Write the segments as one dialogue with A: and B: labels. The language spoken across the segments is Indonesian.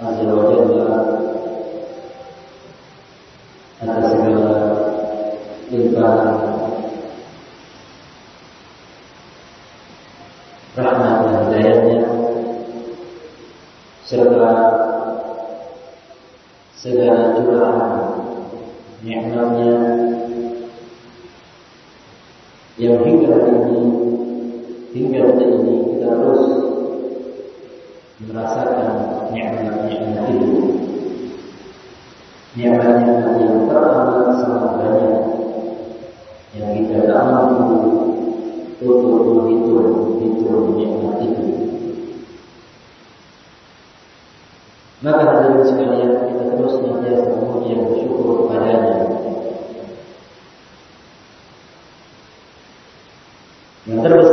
A: azza atas segala limpahan rahmat dan dayanya serta segala curahan nikmatnya yang hingga hari ini merasakan nikmat-nikmat itu. Nikmat-nikmat yang teramat sangat banyak yang kita tak mampu untuk menghitung hitung nikmat itu. Maka hadirin sekalian kita terus menjadi memuji dan bersyukur kepadanya. Yang terbesar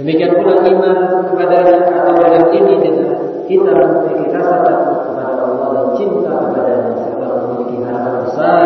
A: Demikian pula iman kepada atau dalam ini dengan kita memiliki rasa takut kepada Allah dan cinta kepada serta memiliki harapan besar.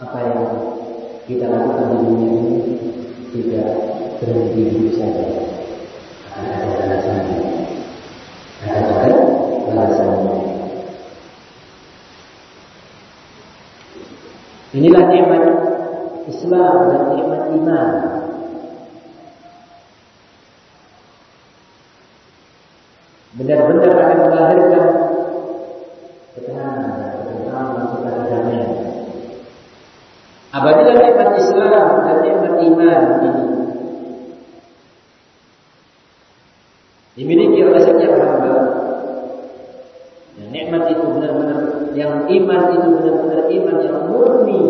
A: Apa yang kita lakukan di dunia ini tidak berhenti begitu saja. Ada balasannya. Ada balasannya. Inilah nikmat Islam dan nikmat iman. Benar-benar akan melahirkan iman ini dimiliki oleh setiap hamba, dan nikmat itu benar-benar yang iman itu benar-benar iman yang murni,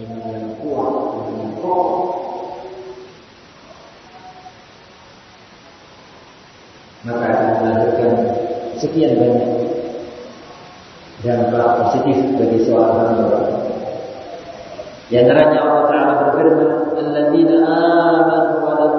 A: iman yang kuat, iman yang kokoh. Maka akan melahirkan sekian banyak dampak positif bagi seorang hamba. Di antaranya Allah Taala berfirman, "Alladzina amanu wa lam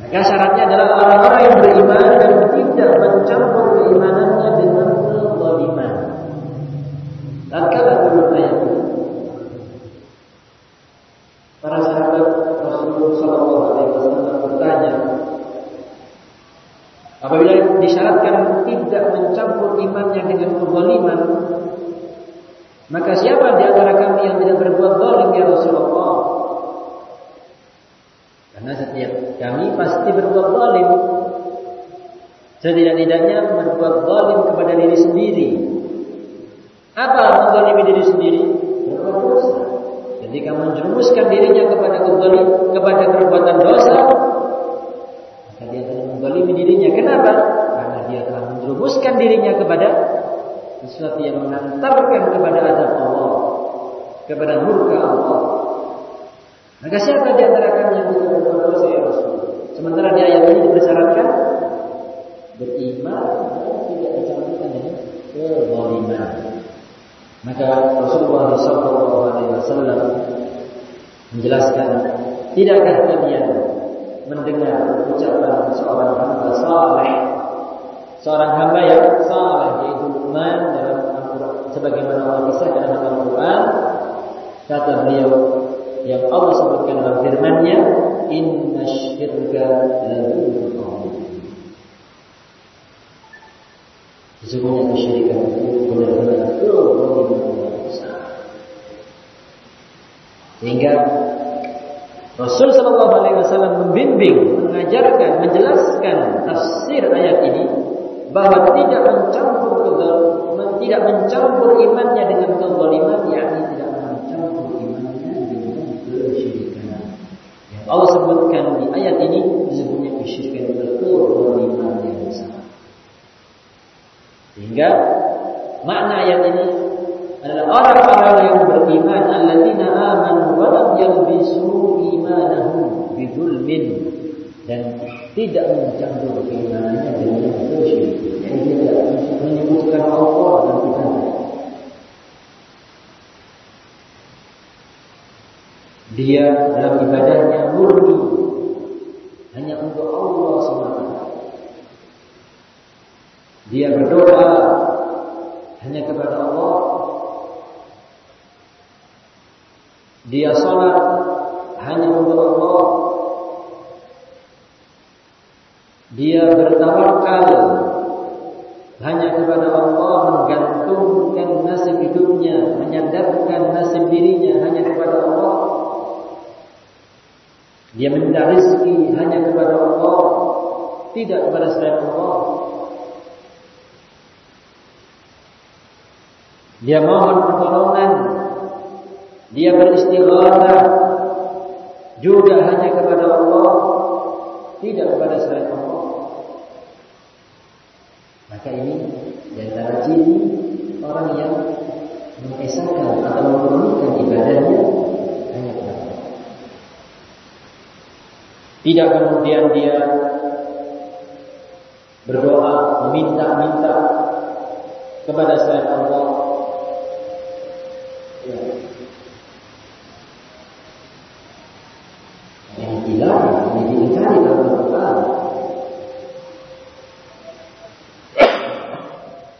A: Maka syaratnya adalah orang-orang yang beriman dan tidak mencampur keimanannya dengan kezaliman. Tatkala turun ayat ini, para sahabat Rasulullah Shallallahu Alaihi Wasallam bertanya, apabila disyaratkan tidak mencampur imannya dengan kezaliman, maka siapa di antara kami yang tidak berbuat zalim ya Rasulullah? Karena setiap kami pasti berbuat zalim. Setidak-tidaknya berbuat zalim kepada diri sendiri. Apa menzalimi diri sendiri? Berbuat dosa. Ketika menjerumuskan dirinya kepada kezalim, kepada perbuatan dosa, maka dia telah menzalimi dirinya. Kenapa? Karena dia telah menjerumuskan dirinya kepada sesuatu yang mengantarkan kepada azab Allah, kepada murka Allah. Maka siapa di antara kami yang bisa berbuat dosa ya Rasul? Sementara di ayat ini dipersyaratkan beriman dan tidak dicampurkan dengan kezaliman. Maka Rasulullah SAW menjelaskan, tidakkah kalian mendengar ucapan seorang hamba saleh, seorang hamba yang saleh yaitu Luqman dalam sebagaimana Allah kisahkan dalam Al-Quran, kata beliau yang Allah sebutkan dalam firman-Nya, "Inna syirka la Sesungguhnya kesyirikan itu benar-benar besar. Sehingga Rasul Shallallahu Alaihi Wasallam membimbing, mengajarkan, menjelaskan tafsir ayat ini bahwa tidak mencampur tidak mencampur imannya dengan kezaliman, yakni tidak mencampur imannya dengan kesyirikan. Yang Allah sebutkan di ayat ini disebutnya kesyirikan kezaliman yang besar. Sehingga makna ayat ini adalah orang-orang yang beriman alladzina amanu wa lam yalbisu imanahum bidzulmin dan tidak mencampur keimanannya dengan yang syirik. Jadi tidak menyebutkan Allah dan Tuhan. Dia dalam ibadahnya murni hanya untuk Allah semata. Dia berdoa hanya kepada Allah. Dia sholat hanya untuk Allah. Dia bertawakal hanya kepada Allah menggantungkan nasib hidupnya, menyandarkan nasib dirinya hanya kepada Allah. Dia minta rezeki hanya kepada Allah, tidak kepada selain Allah. Dia mohon pertolongan, dia beristighatsah juga hanya kepada Allah, tidak kepada selain Allah. Maka ini di antara ciri orang yang mengesahkan atau memurnikan ibadahnya hanya kepada Allah. Tidak kemudian dia berdoa, meminta-minta kepada selain Allah. Ya. Yang hilang, ini diingkari dalam Al-Quran.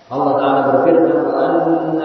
A: Allah Ta'ala berfirman, وَأَنَّ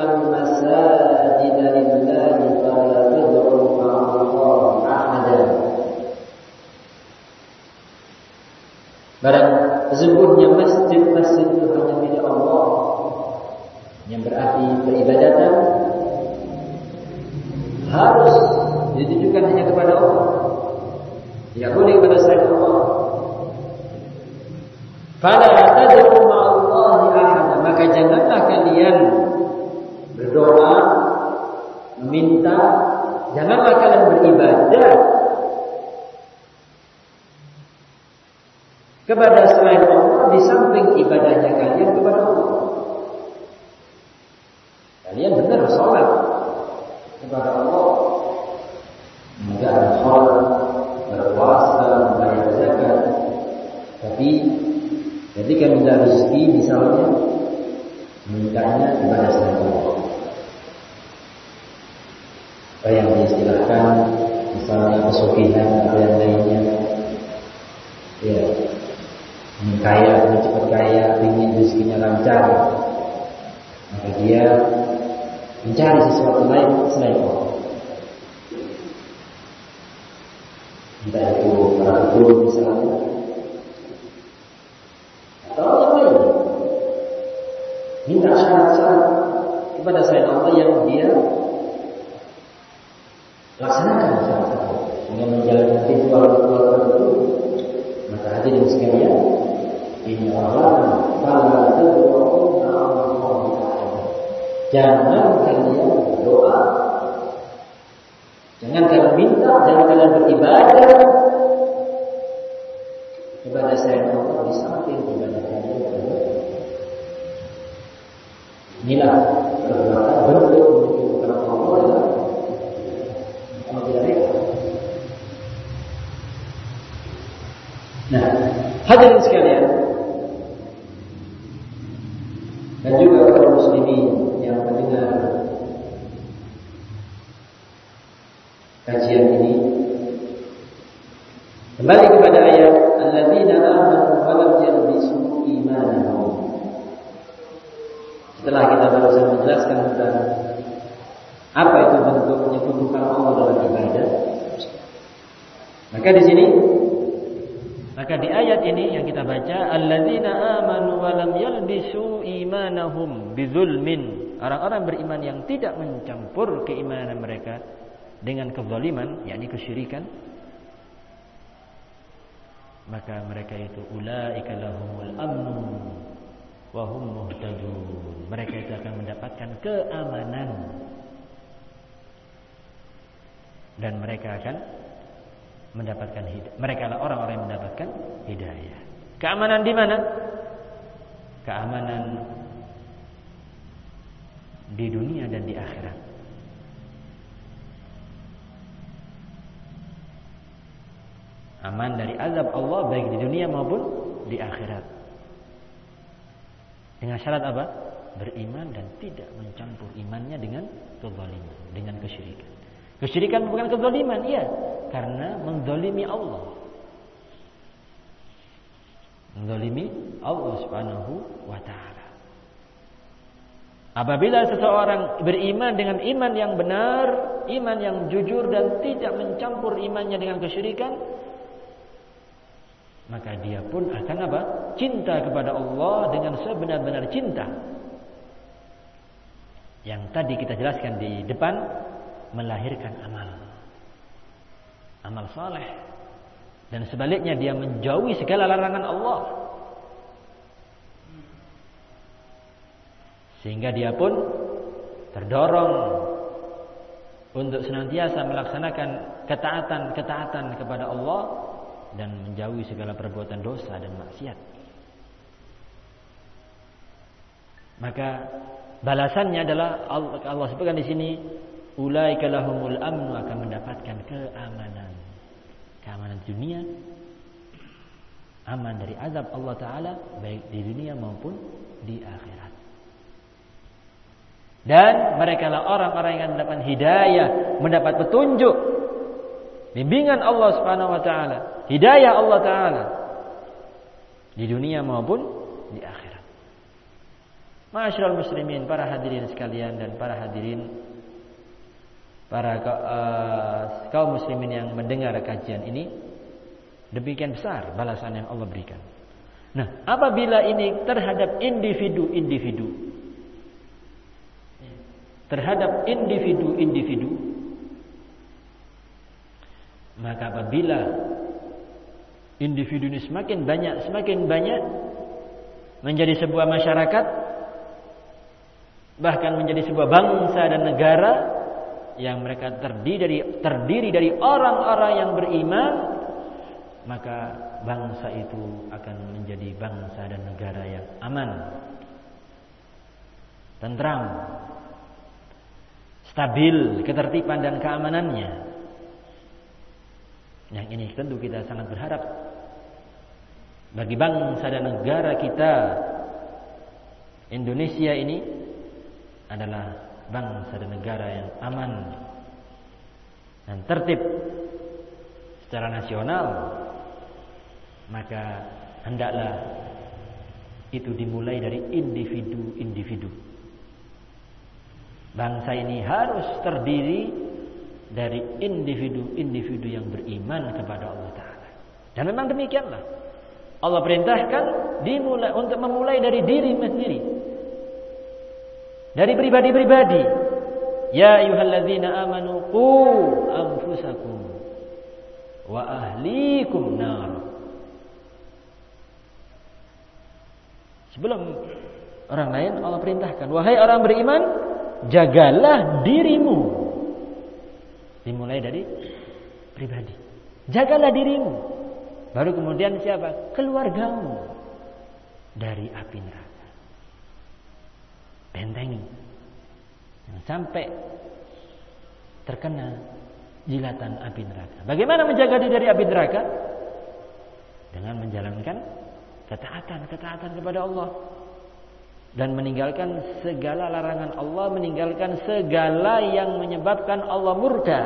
A: ketika minta rezeki misalnya mintanya kepada selain Allah. Apa yang diistilahkan misalnya pesugihan atau yang lainnya, ya ingin kaya, ingin cepat kaya, ingin rezekinya lancar, maka dia mencari sesuatu lain selain Allah. Entah itu para misalnya, atau yang lain. Minta syarat-syarat kepada selain Allah yang dia laksanakan syarat dengan menjalankan ritual-ritual tertentu. Maka hadirin sekalian, ini Allah fala tad'u Jangan kalian berdoa Jangan kalian minta Jangan kalian beribadah Kepada saya Allah Di samping ibadah kalian Inilah perbuatan bentuk Bukan Allah Kalau tidak reka Nah Hadirin sekalian Dan juga kaum muslimin yang mendengar kajian ini kembali kepada ayat alladzina amanu wa lam yalbisu imanahum setelah kita barusan menjelaskan tentang apa itu bentuk menyekutukan Allah dalam ibadah maka di sini maka di ayat ini yang kita baca alladzina amanu wa lam yalbisu imanahum bidzulmin orang-orang tidak mencampur keimanan mereka dengan kezaliman yakni kesyirikan maka mereka itu ulaika lahumul amnu wa hum muhtadun mereka itu akan mendapatkan keamanan dan mereka akan mendapatkan hidayah. Mereka orang-orang yang mendapatkan hidayah. Keamanan di mana? Keamanan di dunia dan di akhirat. Aman dari azab Allah baik di dunia maupun di akhirat. Dengan syarat apa? Beriman dan tidak mencampur imannya dengan kezaliman, dengan kesyirikan. Kesyirikan bukan kezaliman, iya, karena mendolimi Allah. Mendolimi Allah Subhanahu wa taala. Apabila seseorang beriman dengan iman yang benar, iman yang jujur dan tidak mencampur imannya dengan kesyirikan, maka dia pun akan apa? Cinta kepada Allah dengan sebenar-benar cinta. Yang tadi kita jelaskan di depan melahirkan amal. Amal saleh. Dan sebaliknya dia menjauhi segala larangan Allah. Sehingga dia pun terdorong untuk senantiasa melaksanakan ketaatan-ketaatan kepada Allah dan menjauhi segala perbuatan dosa dan maksiat. Maka balasannya adalah Allah, Allah sebutkan di sini ulaika lahumul amnu akan mendapatkan keamanan. Keamanan dunia aman dari azab Allah taala baik di dunia maupun di akhirat. Dan mereka lah orang-orang yang mendapat hidayah, mendapat petunjuk. Bimbingan Allah Subhanahu wa taala, hidayah Allah taala. Di dunia maupun di akhirat. Masyaallah muslimin, para hadirin sekalian dan para hadirin. Para uh, kaum muslimin yang mendengar kajian ini. Demikian besar balasan yang Allah berikan. Nah, apabila ini terhadap individu-individu terhadap individu-individu maka apabila individu ini semakin banyak, semakin banyak menjadi sebuah masyarakat, bahkan menjadi sebuah bangsa dan negara yang mereka terdiri dari terdiri dari orang-orang yang beriman, maka bangsa itu akan menjadi bangsa dan negara yang aman, tentram, stabil ketertiban dan keamanannya. Yang ini tentu kita sangat berharap bagi bangsa dan negara kita Indonesia ini adalah bangsa dan negara yang aman dan tertib secara nasional maka hendaklah itu dimulai dari individu-individu. Bangsa ini harus terdiri dari individu-individu yang beriman kepada Allah Ta'ala. Dan memang demikianlah. Allah perintahkan dimulai untuk memulai dari diri sendiri. Dari pribadi-pribadi. Ya ayuhalladzina amanu qu anfusakum wa ahlikum nar. Sebelum orang lain Allah perintahkan, wahai orang beriman, jagalah dirimu Dimulai dari pribadi. Jagalah dirimu. Baru kemudian siapa? Keluargamu dari api neraka. Bentengi. Yang sampai terkena jilatan api neraka. Bagaimana menjaga diri dari api neraka? Dengan menjalankan ketaatan-ketaatan kepada Allah dan meninggalkan segala larangan Allah, meninggalkan segala yang menyebabkan Allah murka.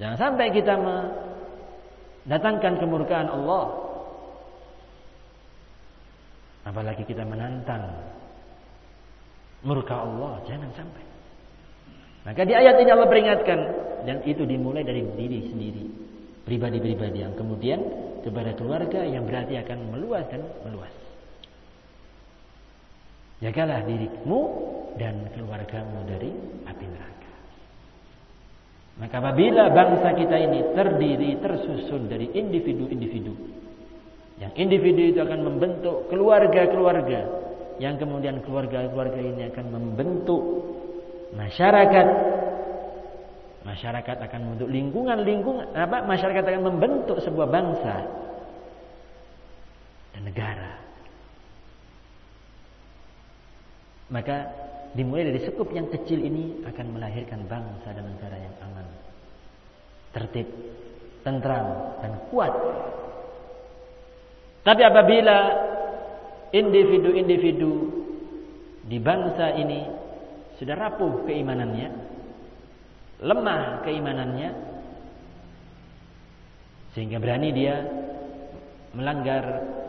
A: Jangan sampai kita mendatangkan kemurkaan Allah. Apalagi kita menantang murka Allah, jangan sampai. Maka di ayat ini Allah peringatkan dan itu dimulai dari diri sendiri, pribadi-pribadi yang kemudian kepada keluarga yang berarti akan meluas dan meluas. Jagalah dirimu dan keluargamu dari api neraka. Maka apabila bangsa kita ini terdiri, tersusun dari individu-individu. Yang individu itu akan membentuk keluarga-keluarga. Yang kemudian keluarga-keluarga ini akan membentuk masyarakat. Masyarakat akan membentuk lingkungan-lingkungan. Apa? Masyarakat akan membentuk sebuah bangsa dan negara. Maka dimulai dari sekup yang kecil ini akan melahirkan bangsa dan negara yang aman, tertib, tentram dan kuat. Tapi apabila individu-individu di bangsa ini sudah rapuh keimanannya, lemah keimanannya, sehingga berani dia melanggar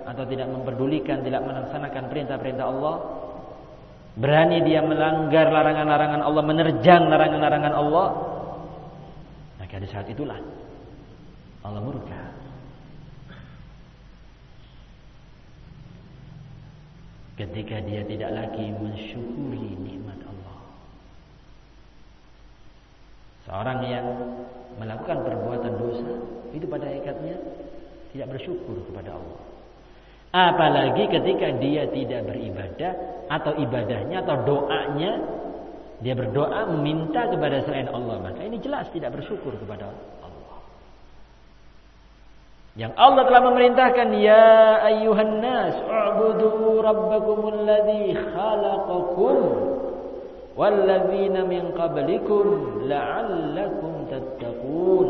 A: atau tidak memperdulikan, tidak melaksanakan perintah-perintah Allah, berani dia melanggar larangan-larangan Allah, menerjang larangan-larangan Allah, maka di saat itulah Allah murka. Ketika dia tidak lagi mensyukuri nikmat Allah. Seorang yang melakukan perbuatan dosa itu pada hakikatnya tidak bersyukur kepada Allah. Apalagi ketika dia tidak beribadah atau ibadahnya atau doanya dia berdoa meminta kepada selain Allah, maka ini jelas tidak bersyukur kepada Allah. Yang Allah telah memerintahkan ya ayyuhan nas u'budu rabbakumul ladzi khalaqakum walladzina min qablikum la'allakum tattaqun.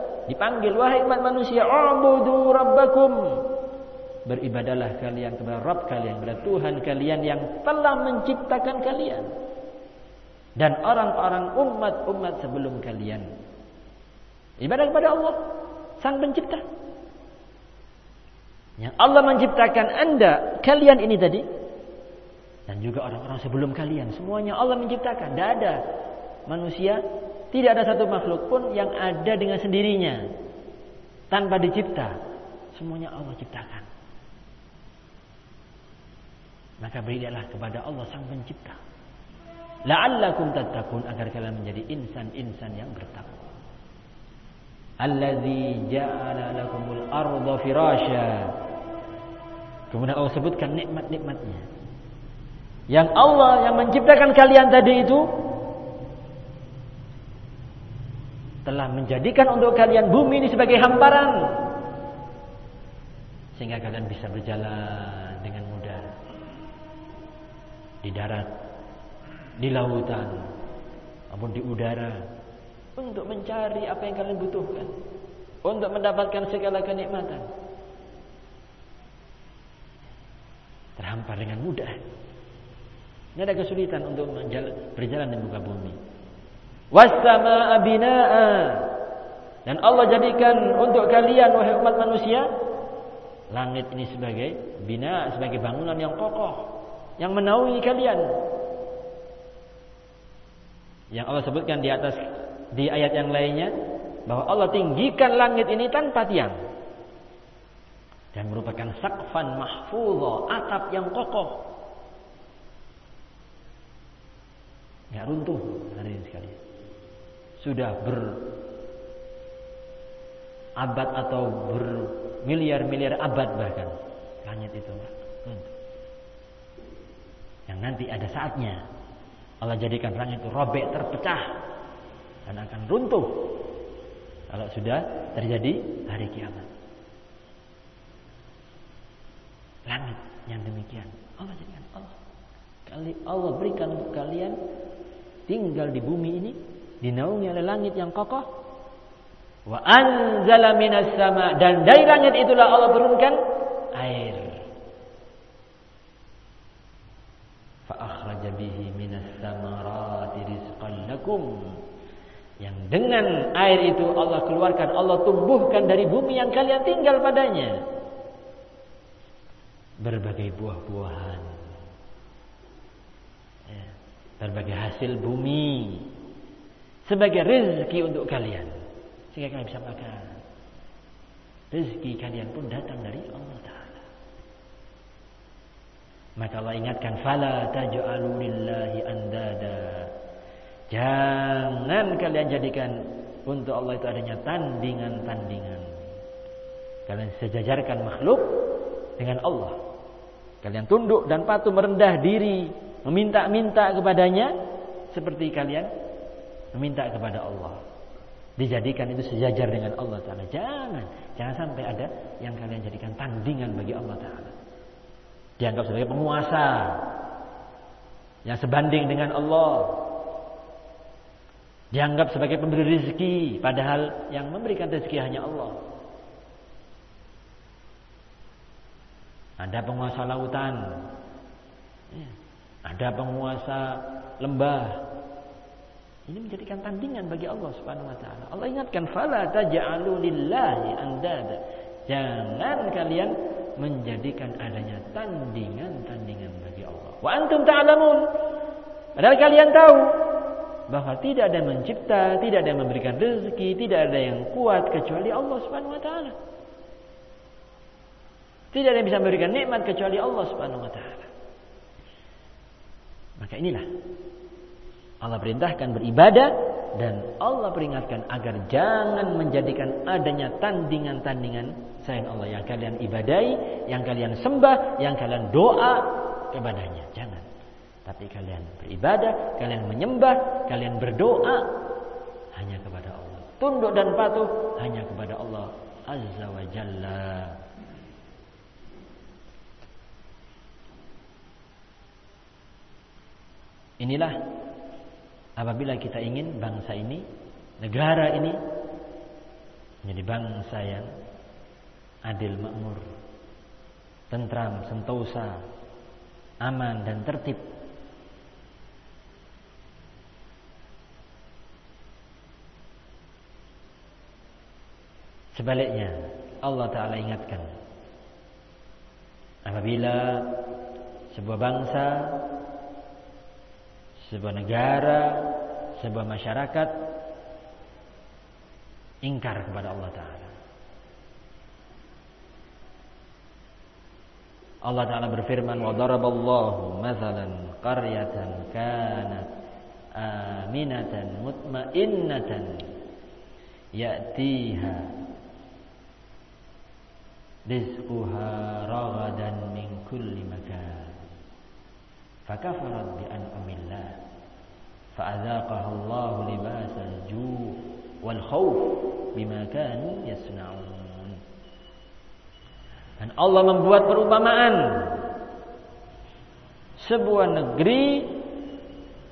A: Dipanggil wahai umat manusia, "Ubudu rabbakum." Beribadalah kalian kepada Rabb kalian, kepada Tuhan kalian yang telah menciptakan kalian dan orang-orang umat-umat sebelum kalian. Ibadah kepada Allah, Sang Pencipta. Yang Allah menciptakan Anda, kalian ini tadi dan juga orang-orang sebelum kalian, semuanya Allah menciptakan. Tidak ada manusia tidak ada satu makhluk pun yang ada dengan sendirinya. Tanpa dicipta. Semuanya Allah ciptakan. Maka berilah kepada Allah sang pencipta. La'allakum tattaqun agar kalian menjadi insan-insan yang bertakwa. Allazi ja'ala lakumul arda firasya. Kemudian Allah sebutkan nikmat-nikmatnya. Yang Allah yang menciptakan kalian tadi itu telah menjadikan untuk kalian bumi ini sebagai hamparan sehingga kalian bisa berjalan dengan mudah di darat, di lautan, maupun di udara untuk mencari apa yang kalian butuhkan, untuk mendapatkan segala kenikmatan. Terhampar dengan mudah. Tidak ada kesulitan untuk berjalan di muka bumi. Wassama'a bina'a. Dan Allah jadikan untuk kalian wahai umat manusia langit ini sebagai bina, sebagai bangunan yang kokoh yang menaungi kalian. Yang Allah sebutkan di atas di ayat yang lainnya bahwa Allah tinggikan langit ini tanpa tiang dan merupakan sakfan mahfudha, atap yang kokoh. Enggak runtuh hari ini sudah berabad atau bermiliar-miliar abad bahkan langit itu runtuh. Yang nanti ada saatnya Allah jadikan langit itu robek terpecah dan akan runtuh kalau sudah terjadi hari kiamat. Langit yang demikian Allah jadikan Allah. Kali Allah berikan kalian tinggal di bumi ini dinaungi oleh langit yang kokoh. Wa anzala minas sama dan dari langit itulah Allah turunkan air. Fa akhraja bihi minas samarati rizqan lakum. Yang dengan air itu Allah keluarkan, Allah tumbuhkan dari bumi yang kalian tinggal padanya. Berbagai buah-buahan. Ya, berbagai hasil bumi sebagai rezeki untuk kalian sehingga kalian bisa makan. Rezeki kalian pun datang dari Allah Taala. Maka Allah ingatkan fala taj'alu andada. Jangan kalian jadikan untuk Allah itu adanya tandingan-tandingan. Kalian sejajarkan makhluk dengan Allah. Kalian tunduk dan patuh merendah diri, meminta-minta kepadanya seperti kalian meminta kepada Allah. Dijadikan itu sejajar dengan Allah Ta'ala. Jangan, jangan sampai ada yang kalian jadikan tandingan bagi Allah Ta'ala. Dianggap sebagai penguasa yang sebanding dengan Allah. Dianggap sebagai pemberi rezeki, padahal yang memberikan rezeki hanya Allah. Ada penguasa lautan, ada penguasa lembah. Ini menjadikan tandingan bagi Allah Subhanahu wa taala. Allah ingatkan fala taj'alu lillahi andada. Jangan kalian menjadikan adanya tandingan-tandingan bagi Allah. Wa antum ta'lamun. Padahal kalian tahu bahwa tidak ada yang mencipta, tidak ada yang memberikan rezeki, tidak ada yang kuat kecuali Allah Subhanahu wa taala. Tidak ada yang bisa memberikan nikmat kecuali Allah Subhanahu wa taala. Maka inilah Allah perintahkan beribadah dan Allah peringatkan agar jangan menjadikan adanya tandingan-tandingan selain Allah yang kalian ibadai, yang kalian sembah, yang kalian doa kepadanya. Jangan. Tapi kalian beribadah, kalian menyembah, kalian berdoa hanya kepada Allah. Tunduk dan patuh hanya kepada Allah Azza wa Jalla. Inilah apabila kita ingin bangsa ini, negara ini menjadi bangsa yang adil makmur, tentram, sentosa, aman dan tertib Sebaliknya, Allah Ta'ala ingatkan. Apabila sebuah bangsa, sebuah negara, sebuah masyarakat ingkar kepada Allah Ta'ala. Allah Ta'ala berfirman, وَضَرَبَ اللَّهُ مَثَلًا قَرْيَةً كَانَتْ آمِنَةً مُطْمَئِنَّةً يَأْتِيهَا rizquha ragadan min kulli makan bi an'amillah fa'adzaqaha Allah libasal ju' wal khawf bima kanu yasna'un dan Allah membuat perumpamaan. Sebuah negeri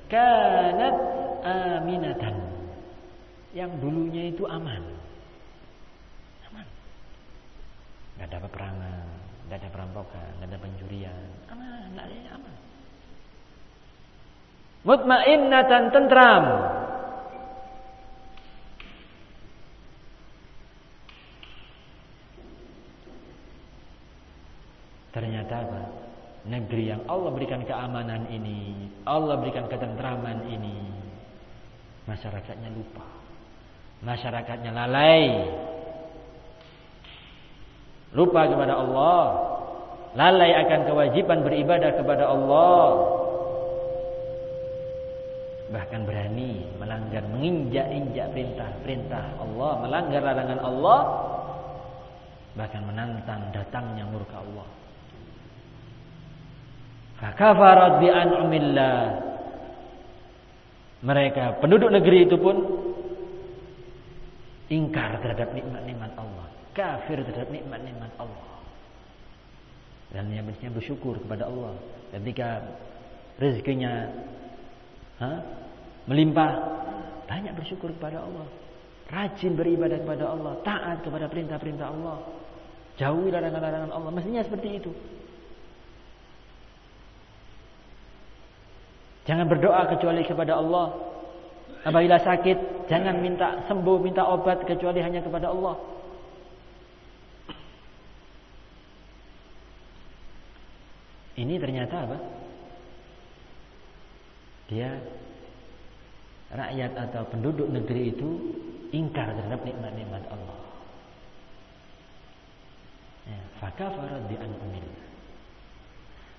A: kanat aminatan. Yang dulunya itu aman. Gak ada peperangan, gak ada perampokan, gak ada pencurian. Aman, gak ada aman. Mutmainnatan tentram. Ternyata apa? Negeri yang Allah berikan keamanan ini, Allah berikan ketentraman ini, masyarakatnya lupa. Masyarakatnya lalai lupa kepada Allah, lalai akan kewajiban beribadah kepada Allah, bahkan berani melanggar menginjak-injak perintah-perintah Allah, melanggar larangan Allah, bahkan menantang datangnya murka Allah. Fakafarat bi an'umillah. Mereka penduduk negeri itu pun ingkar terhadap nikmat-nikmat Allah kafir terhadap nikmat-nikmat Allah. Dan yang bersyukur kepada Allah ketika rezekinya melimpah, banyak bersyukur kepada Allah. Rajin beribadah kepada Allah, taat kepada perintah-perintah Allah. Jauhi larangan-larangan Allah. Mestinya seperti itu. Jangan berdoa kecuali kepada Allah. Apabila sakit, jangan minta sembuh, minta obat kecuali hanya kepada Allah. Ini ternyata apa? Dia rakyat atau penduduk negeri itu ingkar terhadap nikmat-nikmat Allah. Ya, Fakafarat di an'amil.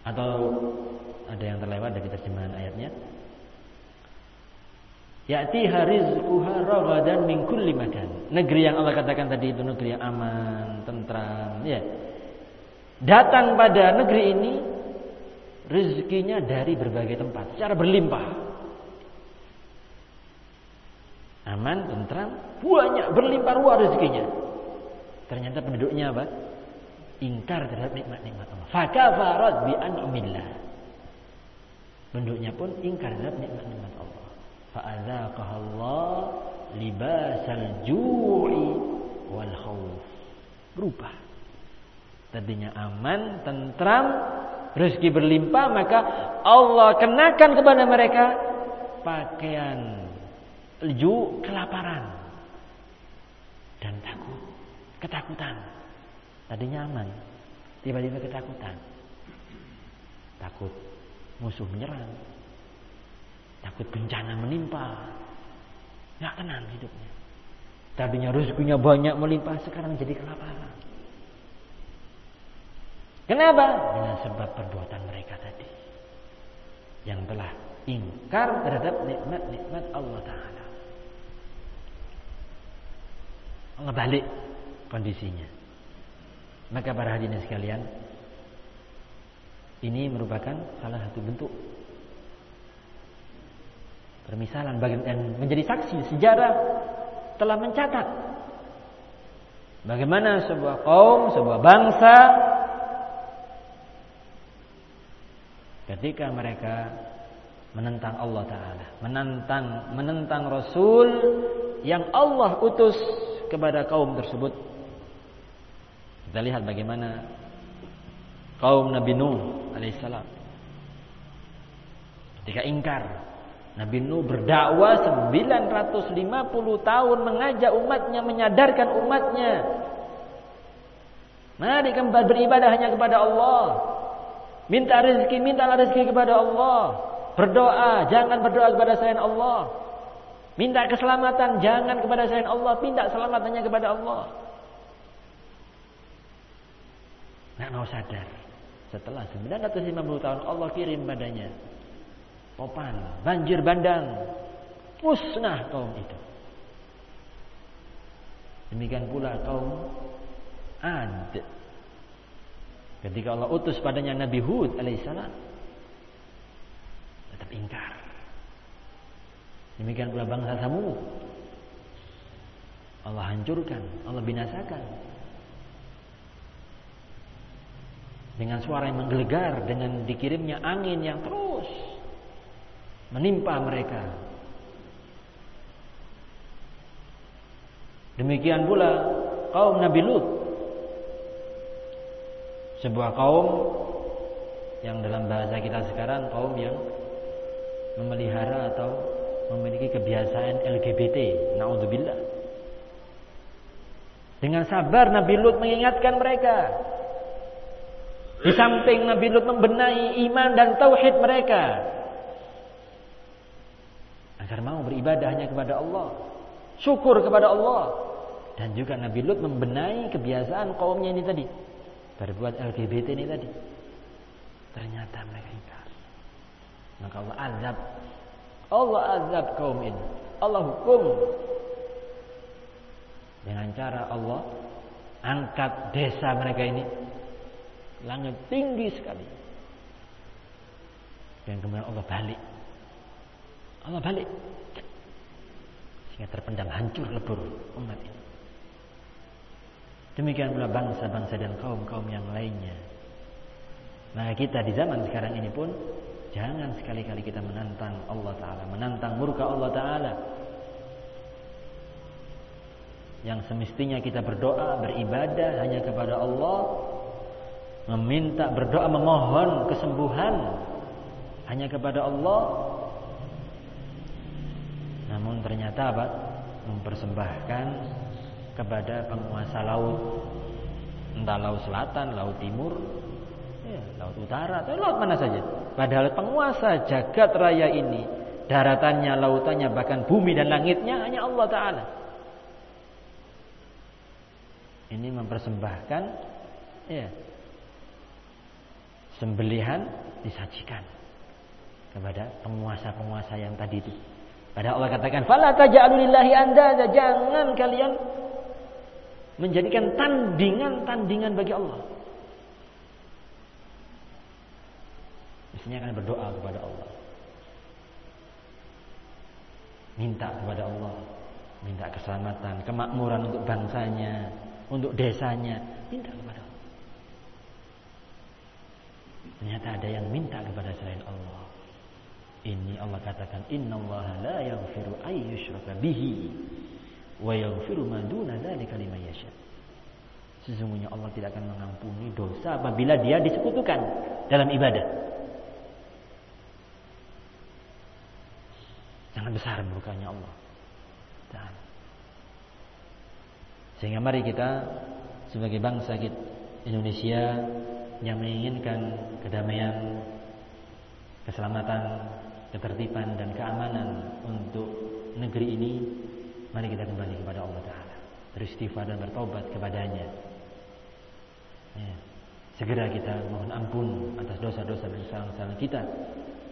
A: Atau ada yang terlewat dari terjemahan ayatnya. Ya'tiha rizquha ragadan min kulli makan. Negeri yang Allah katakan tadi itu negeri yang aman, tentram, ya. Datang pada negeri ini rezekinya dari berbagai tempat secara berlimpah. Aman, tentram, banyak berlimpah ruah rezekinya. Ternyata penduduknya apa? Ingkar terhadap nikmat-nikmat Allah. Fakafarat bi an'amillah. Penduduknya pun ingkar terhadap nikmat-nikmat Allah. Fa'adzaqaha Allah libasal ju'i wal khawf. Berubah. Tadinya aman, tentram, rezeki berlimpah, maka Allah kenakan kepada mereka pakaian ju kelaparan dan takut, ketakutan. Tadinya aman, tiba-tiba ketakutan. Takut musuh menyerang. Takut bencana menimpa. Nggak tenang hidupnya. Tadinya rezekinya banyak melimpah, sekarang jadi kelaparan. Kenapa? Dengan sebab perbuatan mereka tadi. Yang telah ingkar terhadap nikmat-nikmat Allah Ta'ala. Allah kondisinya. Maka para hadirin sekalian, ini merupakan salah satu bentuk permisalan dan menjadi saksi sejarah telah mencatat bagaimana sebuah kaum, sebuah bangsa ketika mereka menentang Allah taala, menentang menentang rasul yang Allah utus kepada kaum tersebut. Kita lihat bagaimana kaum Nabi Nuh alaihissalam. Ketika ingkar Nabi Nuh berdakwah 950 tahun mengajak umatnya menyadarkan umatnya. Mari kembali beribadah hanya kepada Allah Minta rezeki, mintalah rezeki kepada Allah. Berdoa, jangan berdoa kepada selain Allah. Minta keselamatan, jangan kepada selain Allah, minta selamatannya kepada Allah. Nggak mau sadar. Setelah 950 tahun Allah kirim padanya topan, banjir bandang, musnah kaum itu. Demikian pula kaum Ad Ketika Allah utus padanya Nabi Hud alaihissalam tetap ingkar. Demikian pula bangsa Samud. Allah hancurkan, Allah binasakan. Dengan suara yang menggelegar, dengan dikirimnya angin yang terus menimpa mereka. Demikian pula kaum Nabi Lut sebuah kaum yang dalam bahasa kita sekarang kaum yang memelihara atau memiliki kebiasaan LGBT. Nauzubillah. Dengan sabar Nabi Lut mengingatkan mereka. Di samping Nabi Lut membenahi iman dan tauhid mereka. Agar mau beribadah hanya kepada Allah. Syukur kepada Allah. Dan juga Nabi Lut membenahi kebiasaan kaumnya ini tadi berbuat LGBT ini tadi. Ternyata mereka ingkar. Maka Allah azab. Allah azab kaum ini. Allah hukum. Dengan cara Allah angkat desa mereka ini. Langit tinggi sekali. Dan kemudian Allah balik. Allah balik. Sehingga terpendam hancur lebur umat ini Demikian pula bangsa-bangsa dan kaum-kaum yang lainnya. Nah kita di zaman sekarang ini pun jangan sekali-kali kita menantang Allah Ta'ala. Menantang murka Allah Ta'ala. Yang semestinya kita berdoa, beribadah hanya kepada Allah. Meminta, berdoa, memohon kesembuhan hanya kepada Allah. Namun ternyata apa? Mempersembahkan kepada penguasa laut entah laut selatan, laut timur, ya, laut utara atau laut mana saja. Padahal penguasa jagat raya ini daratannya, lautannya, bahkan bumi dan langitnya hanya Allah Taala. Ini mempersembahkan ya, sembelihan disajikan kepada penguasa-penguasa yang tadi itu Pada Allah katakan, "Fala taj'alulillahi anda jangan kalian menjadikan tandingan-tandingan bagi Allah. Mestinya akan berdoa kepada Allah. Minta kepada Allah, minta keselamatan, kemakmuran untuk bangsanya, untuk desanya, minta kepada Allah. Ternyata ada yang minta kepada selain Allah. Ini Allah katakan Inna Allah la yaghfiru ayyushraka bihi wa yaghfiru ma duna dzalika liman yasha. Sesungguhnya Allah tidak akan mengampuni dosa apabila dia disekutukan dalam ibadah. Sangat besar murkanya Allah. Dan sehingga mari kita sebagai bangsa kita Indonesia yang menginginkan kedamaian, keselamatan, ketertiban dan keamanan untuk negeri ini, mari kita kembali kepada Allah Taala, beristighfar dan bertobat kepadanya. Ya. Segera kita mohon ampun atas dosa-dosa dan kesalahan-kesalahan kita.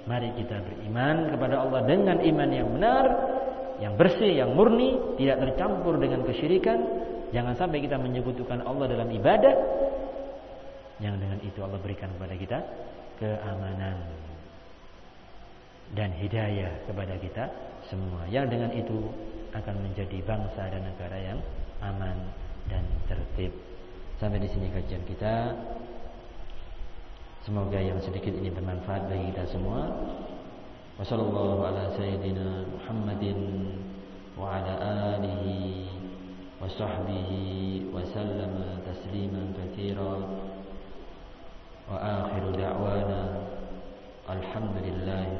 A: Mari kita beriman kepada Allah dengan iman yang benar, yang bersih, yang murni, tidak tercampur dengan kesyirikan. Jangan sampai kita menyekutukan Allah dalam ibadah. Yang dengan itu Allah berikan kepada kita keamanan dan hidayah kepada kita semua. Yang dengan itu akan menjadi bangsa dan negara yang aman dan tertib. Sampai di sini kajian kita. Semoga yang sedikit ini bermanfaat bagi kita semua. Wassallallahu ala sayyidina Muhammadin wa ala alihi wa sahbihi wa sallama tasliman katsira. Wa akhiru da'wana alhamdulillahi